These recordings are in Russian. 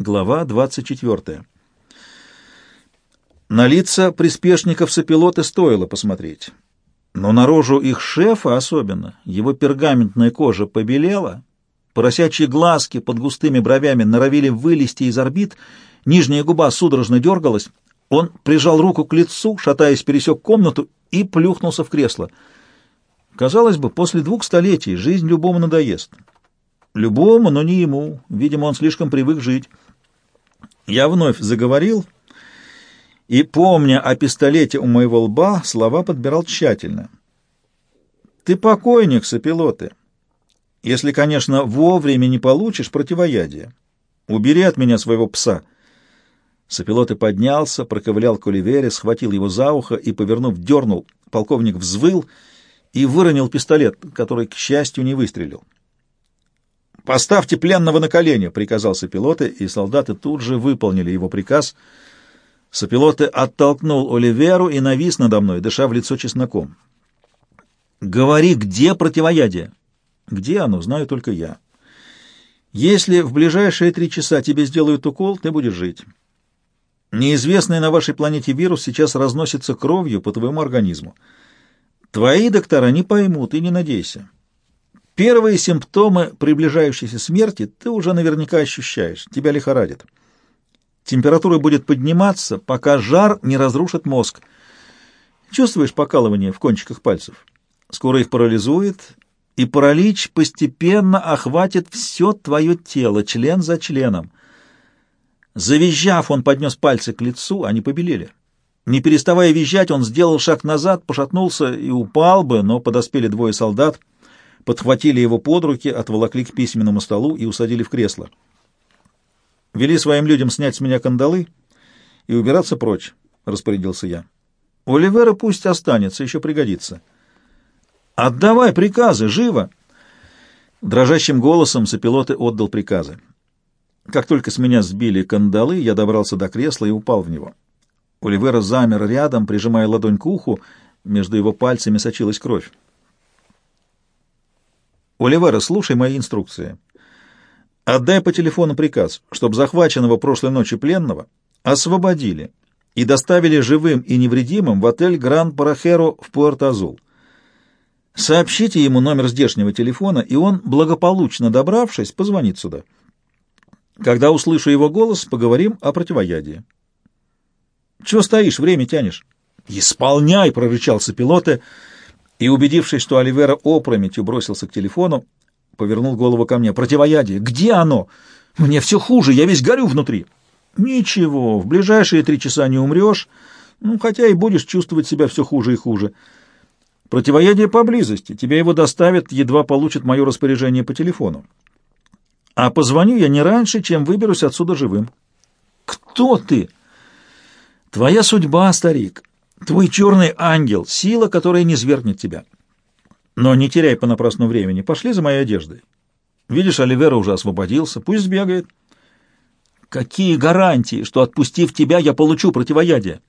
Глава 24. На лица приспешников сопилоты стоило посмотреть. Но на рожу их шефа особенно, его пергаментная кожа побелела, поросячьи глазки под густыми бровями норовили вылезти из орбит, нижняя губа судорожно дергалась, он прижал руку к лицу, шатаясь, пересек комнату и плюхнулся в кресло. Казалось бы, после двух столетий жизнь любому надоест. Любому, но не ему. Видимо, он слишком привык жить. Я вновь заговорил, и, помня о пистолете у моего лба, слова подбирал тщательно. «Ты покойник, сопилоты. Если, конечно, вовремя не получишь противоядие. Убери от меня своего пса». Сопилоты поднялся, проковылял к Оливере, схватил его за ухо и, повернув, дернул. Полковник взвыл и выронил пистолет, который, к счастью, не выстрелил. «Поставьте пленного на колени!» — приказал Сапилоте, и солдаты тут же выполнили его приказ. Сапилоте оттолкнул Оливеру и навис надо мной, дыша в лицо чесноком. «Говори, где противоядие?» «Где оно, знаю только я. Если в ближайшие три часа тебе сделают укол, ты будешь жить. Неизвестный на вашей планете вирус сейчас разносится кровью по твоему организму. Твои доктора не поймут и не надейся». Первые симптомы приближающейся смерти ты уже наверняка ощущаешь, тебя лихорадит. Температура будет подниматься, пока жар не разрушит мозг. Чувствуешь покалывание в кончиках пальцев? Скоро их парализует, и паралич постепенно охватит все твое тело, член за членом. Завизжав, он поднес пальцы к лицу, они побелели. Не переставая визжать, он сделал шаг назад, пошатнулся и упал бы, но подоспели двое солдат — подхватили его под руки, отволокли к письменному столу и усадили в кресло. «Вели своим людям снять с меня кандалы и убираться прочь», — распорядился я. «Оливера пусть останется, еще пригодится». «Отдавай приказы, живо!» Дрожащим голосом сопилоты отдал приказы. Как только с меня сбили кандалы, я добрался до кресла и упал в него. Оливера замер рядом, прижимая ладонь к уху, между его пальцами сочилась кровь. Оливера, слушай мои инструкции. Отдай по телефону приказ, чтобы захваченного прошлой ночью пленного освободили и доставили живым и невредимым в отель Гран Парахеро в Пуэрто-Азул. Сообщите ему номер здешнего телефона, и он, благополучно добравшись, позвонит сюда. Когда услышу его голос, поговорим о противоядии. Чего стоишь, время тянешь? «Исполняй!» — прорычал сопилоты — и, убедившись, что Оливера опрометью бросился к телефону, повернул голову ко мне. «Противоядие! Где оно? Мне все хуже, я весь горю внутри!» «Ничего, в ближайшие три часа не умрешь, ну, хотя и будешь чувствовать себя все хуже и хуже. Противоядие поблизости, тебе его доставят, едва получат мое распоряжение по телефону. А позвоню я не раньше, чем выберусь отсюда живым». «Кто ты?» «Твоя судьба, старик. Твой черный ангел, сила, которая не свергнет тебя. Но не теряй понапрасну времени. Пошли за моей одеждой. Видишь, Оливера уже освободился. Пусть сбегает. Какие гарантии, что, отпустив тебя, я получу противоядие?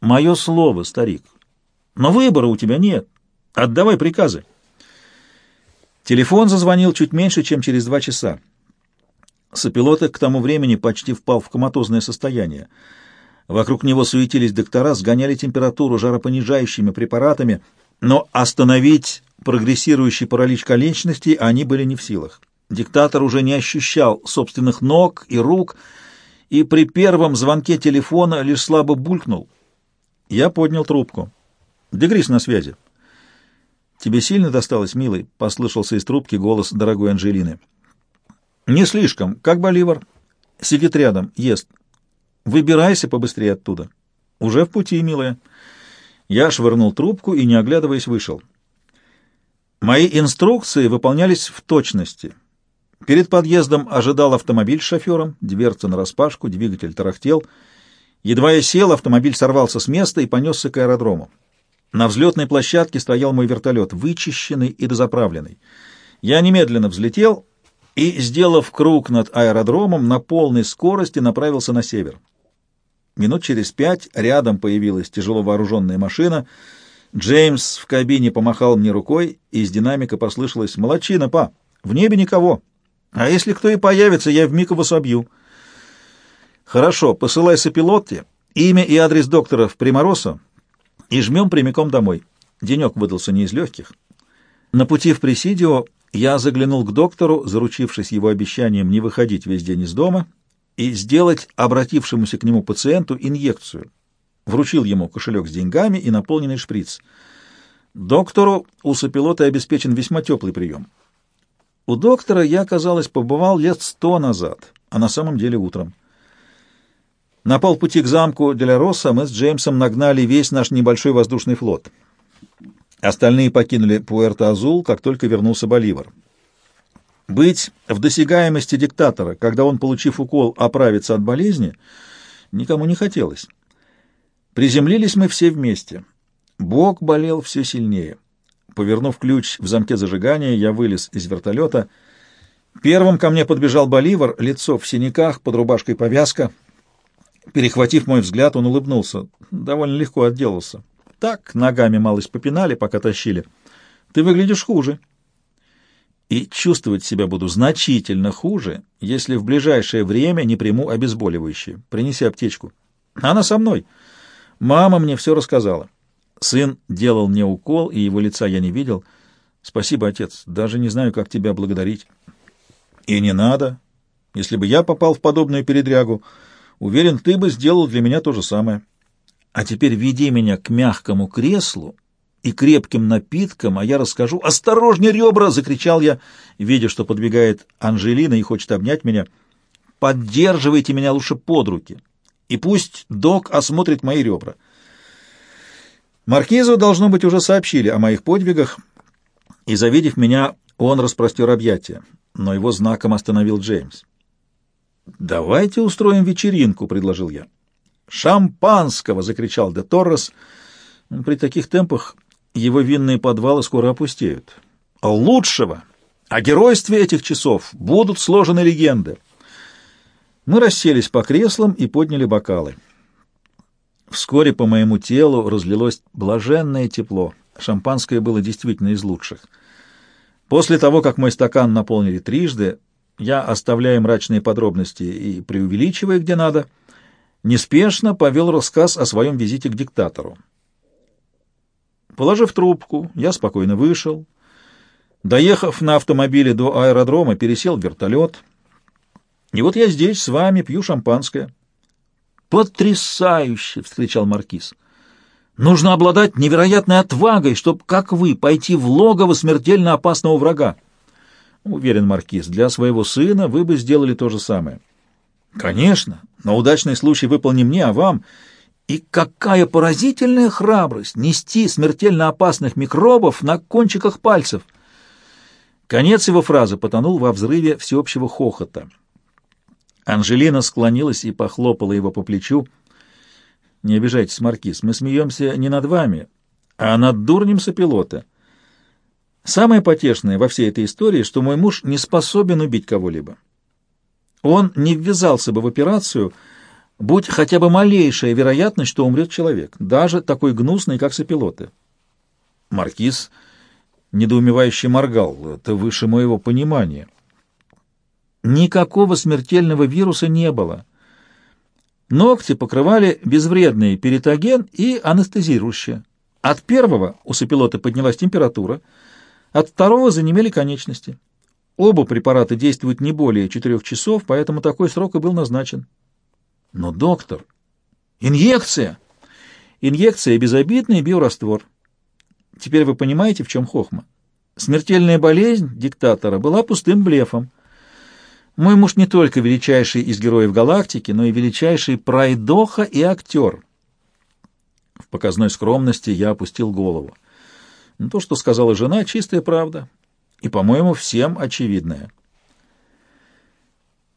Мое слово, старик. Но выбора у тебя нет. Отдавай приказы. Телефон зазвонил чуть меньше, чем через два часа. Сопилоток к тому времени почти впал в коматозное состояние. Вокруг него суетились доктора, сгоняли температуру жаропонижающими препаратами, но остановить прогрессирующий паралич конечностей они были не в силах. Диктатор уже не ощущал собственных ног и рук, и при первом звонке телефона лишь слабо булькнул. Я поднял трубку. «Дегрис на связи». «Тебе сильно досталось, милый?» — послышался из трубки голос дорогой Анжелины. «Не слишком. Как Боливар?» «Сидит рядом, ест. Выбирайся побыстрее оттуда. Уже в пути, милая. Я швырнул трубку и, не оглядываясь, вышел. Мои инструкции выполнялись в точности. Перед подъездом ожидал автомобиль с шофером, дверца нараспашку, двигатель тарахтел. Едва я сел, автомобиль сорвался с места и понесся к аэродрому. На взлетной площадке стоял мой вертолет, вычищенный и дозаправленный. Я немедленно взлетел и, сделав круг над аэродромом, на полной скорости направился на север. Минут через пять рядом появилась тяжело вооруженная машина. Джеймс в кабине помахал мне рукой, и из динамика послышалось «Молодчина, па! В небе никого! А если кто и появится, я вмиг его собью!» Хорошо, посылай сопилотте, имя и адрес доктора в Приморосо и жмем прямиком домой. Денек выдался не из легких. На пути в Пресидио я заглянул к доктору, заручившись его обещанием не выходить весь день из дома и сделать обратившемуся к нему пациенту инъекцию. Вручил ему кошелек с деньгами и наполненный шприц. Доктору у сопилота обеспечен весьма теплый прием. У доктора я, казалось, побывал лет сто назад, а на самом деле утром. На полпути к замку Деля Росса мы с Джеймсом нагнали весь наш небольшой воздушный флот. Остальные покинули Пуэрто-Азул, как только вернулся Боливар. Быть в досягаемости диктатора, когда он, получив укол, оправится от болезни, никому не хотелось. Приземлились мы все вместе. Бог болел все сильнее. Повернув ключ в замке зажигания, я вылез из вертолета. Первым ко мне подбежал Боливар, лицо в синяках, под рубашкой повязка. Перехватив мой взгляд, он улыбнулся. Довольно легко отделался. Так, ногами малость попинали, пока тащили. Ты выглядишь хуже. И чувствовать себя буду значительно хуже, если в ближайшее время не приму обезболивающее. Принеси аптечку. Она со мной. Мама мне все рассказала. Сын делал мне укол, и его лица я не видел. Спасибо, отец. Даже не знаю, как тебя благодарить. И не надо. Если бы я попал в подобную передрягу, уверен, ты бы сделал для меня то же самое. А теперь веди меня к мягкому креслу и крепким напиткам, а я расскажу. «Осторожнее, ребра!» — закричал я, видя, что подбегает Анжелина и хочет обнять меня. «Поддерживайте меня лучше под руки, и пусть док осмотрит мои ребра». Маркизу, должно быть, уже сообщили о моих подвигах, и, завидев меня, он распростер объятия, но его знаком остановил Джеймс. «Давайте устроим вечеринку», — предложил я. «Шампанского!» — закричал де Торрес. При таких темпах его винные подвалы скоро опустеют. «Лучшего! О геройстве этих часов будут сложены легенды!» Мы расселись по креслам и подняли бокалы. Вскоре по моему телу разлилось блаженное тепло. Шампанское было действительно из лучших. После того, как мой стакан наполнили трижды, я, оставляя мрачные подробности и преувеличивая где надо, — неспешно повел рассказ о своем визите к диктатору. Положив трубку, я спокойно вышел. Доехав на автомобиле до аэродрома, пересел в вертолет. И вот я здесь с вами пью шампанское. «Потрясающе!» — встречал Маркиз. «Нужно обладать невероятной отвагой, чтобы, как вы, пойти в логово смертельно опасного врага». Уверен, Маркиз, для своего сына вы бы сделали то же самое. Конечно, но удачный случай выпал не мне, а вам. И какая поразительная храбрость нести смертельно опасных микробов на кончиках пальцев. Конец его фразы потонул во взрыве всеобщего хохота. Анжелина склонилась и похлопала его по плечу. «Не обижайтесь, Маркиз, мы смеемся не над вами, а над дурнем сопилота. Самое потешное во всей этой истории, что мой муж не способен убить кого-либо. Он не ввязался бы в операцию, будь хотя бы малейшая вероятность, что умрет человек, даже такой гнусный, как сопилоты. Маркиз недоумевающе моргал. Это выше моего понимания. Никакого смертельного вируса не было. Ногти покрывали безвредный перитоген и анестезирующее. От первого у сопилота поднялась температура, от второго занемели конечности. Оба препарата действуют не более четырех часов, поэтому такой срок и был назначен. Но, доктор, инъекция! Инъекция — безобидный биораствор. Теперь вы понимаете, в чем хохма? Смертельная болезнь диктатора была пустым блефом. Мой муж не только величайший из героев галактики, но и величайший пройдоха и актер. В показной скромности я опустил голову. То, что сказала жена, чистая правда и, по-моему, всем очевидное.